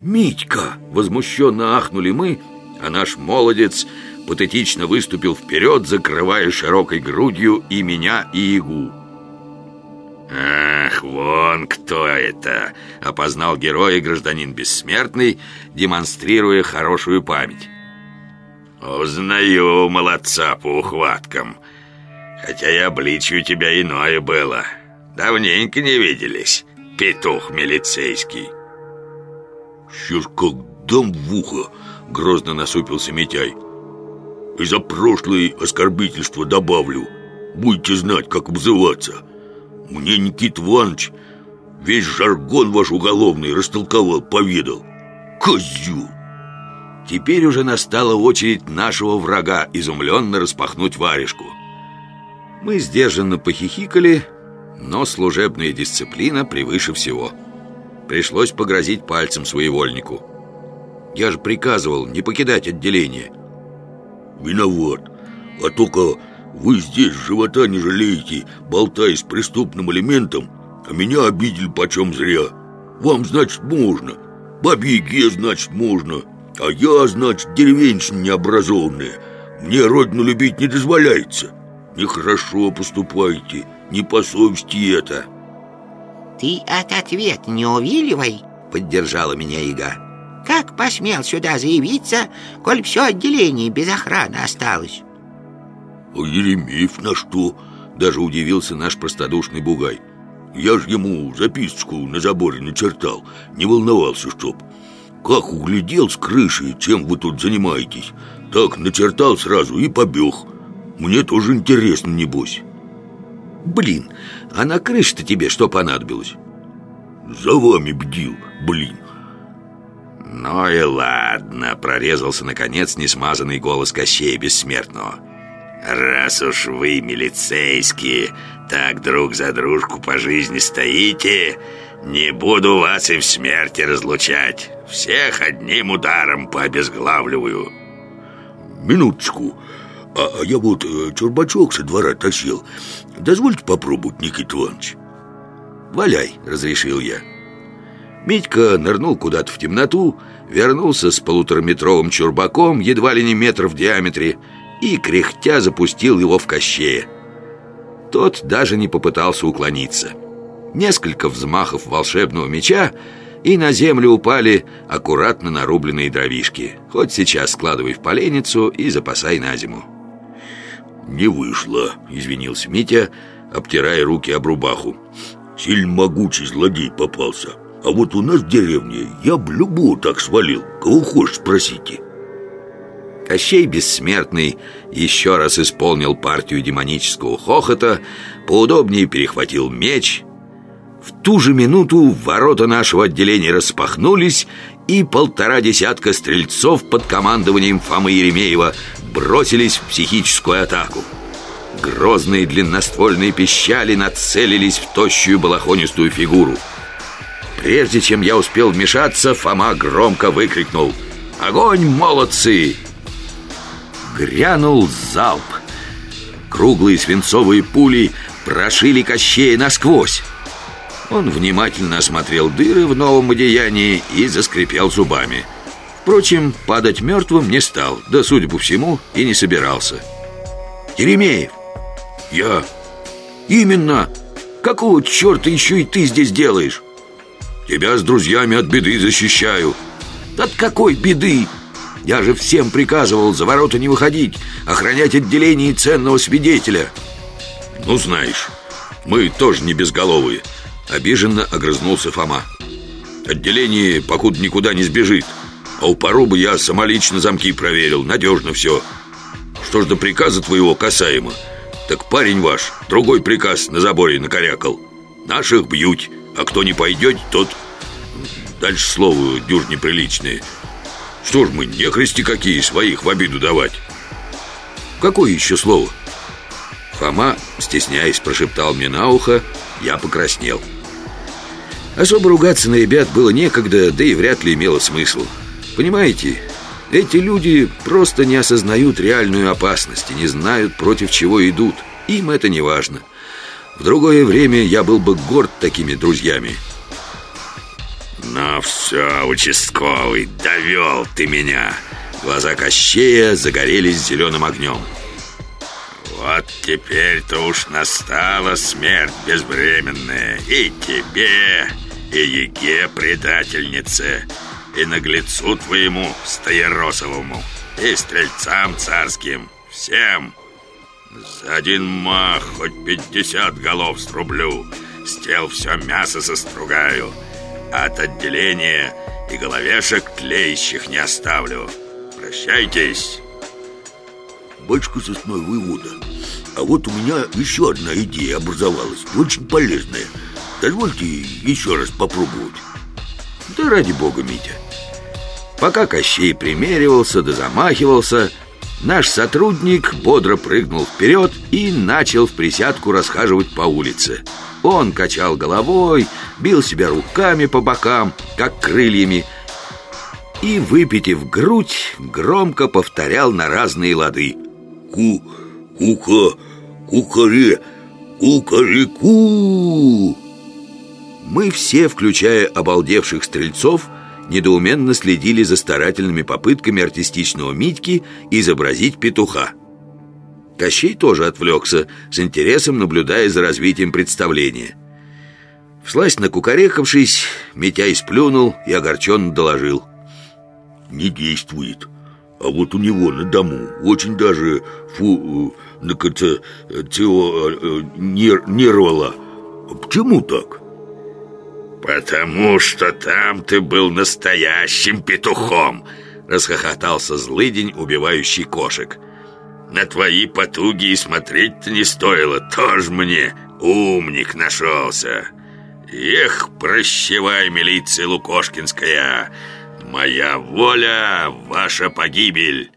«Митька!» — возмущенно ахнули мы, а наш молодец патетично выступил вперед, закрывая широкой грудью и меня, и Ягу. «Ах, вон кто это!» — опознал героя гражданин Бессмертный, демонстрируя хорошую память. «Узнаю молодца по ухваткам, хотя и обличие у тебя иное было. Давненько не виделись, петух милицейский». «Сейчас как дам в ухо!» — грозно насупился Митяй. «И за прошлое оскорбительство добавлю. Будете знать, как обзываться». Мне Никит Иванович весь жаргон ваш уголовный растолковал, поведал. Козю! Теперь уже настала очередь нашего врага изумленно распахнуть варежку. Мы сдержанно похихикали, но служебная дисциплина превыше всего. Пришлось погрозить пальцем своевольнику. Я же приказывал не покидать отделение. Виноват. А только вы здесь живота не жалеете, болтая с преступным элементом, а меня обидели почем зря. Вам, значит, можно. Бабе значит, можно. А я, значит, деревенщина необразованная. Мне родину любить не дозволяется. Нехорошо поступаете, не по совести это. Ты от ответ не увиливай, поддержала меня Ига. Как посмел сюда заявиться, коль все отделение без охраны осталось? А на что? Даже удивился наш простодушный бугай. Я ж ему записочку на заборе начертал, не волновался, чтоб. Как углядел с крыши, чем вы тут занимаетесь, так начертал сразу и побег. Мне тоже интересно, небось. Блин, а на крыше-то тебе что понадобилось? За вами бдил, блин. Ну и ладно, прорезался наконец несмазанный голос Кощея Бессмертного. Раз уж вы, милицейские, так друг за дружку по жизни стоите, не буду вас и в смерти разлучать. Всех одним ударом пообезглавливаю. Минуточку. А, а я вот э, чурбачок со двора тащил. Дозвольте попробовать, Никита Иванович. Валяй, разрешил я. Митька нырнул куда-то в темноту, вернулся с полутораметровым чурбаком, едва ли не метр в диаметре, и, кряхтя, запустил его в кощее. Тот даже не попытался уклониться. Несколько взмахов волшебного меча, и на землю упали аккуратно нарубленные дровишки. Хоть сейчас складывай в поленницу и запасай на зиму. «Не вышло», — извинился Митя, обтирая руки об рубаху. «Сильно могучий злодей попался. А вот у нас в деревне я б любого так свалил. Кого хочешь, спросите». Кощей Бессмертный еще раз исполнил партию демонического хохота, поудобнее перехватил меч. В ту же минуту ворота нашего отделения распахнулись, и полтора десятка стрельцов под командованием Фомы Еремеева бросились в психическую атаку. Грозные длинноствольные пищали нацелились в тощую балахонистую фигуру. Прежде чем я успел вмешаться, Фома громко выкрикнул «Огонь, молодцы!» Грянул залп. Круглые свинцовые пули прошили Кощея насквозь. Он внимательно осмотрел дыры в новом одеянии и заскрипел зубами. Впрочем, падать мертвым не стал, да, судя по всему, и не собирался. «Еремеев!» «Я!» «Именно! Какого черта еще и ты здесь делаешь?» «Тебя с друзьями от беды защищаю!» «От какой беды?» Я же всем приказывал за ворота не выходить, охранять отделение ценного свидетеля. Ну, знаешь, мы тоже не безголовые. Обиженно огрызнулся Фома. Отделение, покуда никуда не сбежит. А у порубы я самолично замки проверил, надежно все. Что ж до приказа твоего касаемо, так парень ваш другой приказ на заборе накорякал. Наших бьют, а кто не пойдет, тот... Дальше слово дюж неприличное. Что ж мы, нехристи какие, своих в обиду давать Какое еще слово? Фома, стесняясь, прошептал мне на ухо Я покраснел Особо ругаться на ребят было некогда, да и вряд ли имело смысл Понимаете, эти люди просто не осознают реальную опасность и не знают, против чего идут. Им это не важно. В другое время я был бы горд такими друзьями. Ну все, участковый, довел ты меня! Глаза Кощея загорелись зеленым огнем Вот теперь-то уж настала смерть безвременная И тебе, и Еге предательнице И наглецу твоему, Стояросовому И стрельцам царским Всем. За один мах хоть пятьдесят голов срублю С тел все мясо состругаю. От отделения и головешек тлеющих не оставлю. Прощайтесь. Батюшка сосной вывода А вот у меня еще одна идея образовалась Очень полезная. Дозвольте еще раз попробовать. Да ради бога, Митя Пока Кощей примеривался да замахивался Наш сотрудник бодро прыгнул вперед и начал в присядку расхаживать по улице. Он качал головой, бил себя руками по бокам, как крыльями И, выпитив грудь, громко повторял на разные лады. Ку, кука, кукаре, кукареку! Мы все, включая обалдевших стрельцов, недоуменно следили за старательными попытками артистичного Митьки изобразить петуха. Кощей тоже отвлекся, с интересом наблюдая за развитием представления. Всласть накукарекавшись, Митя сплюнул и огорченно доложил. Не действует А вот у него на дому очень даже фу, на конце тео, нер, нервала Почему так? «Потому что там ты был настоящим петухом!» Расхохотался злыдень, убивающий кошек. На твои потуги и смотреть-то не стоило Тоже мне умник нашелся! Эх, прощевай, милиция Лукошкинская! Моя воля, ваша погибель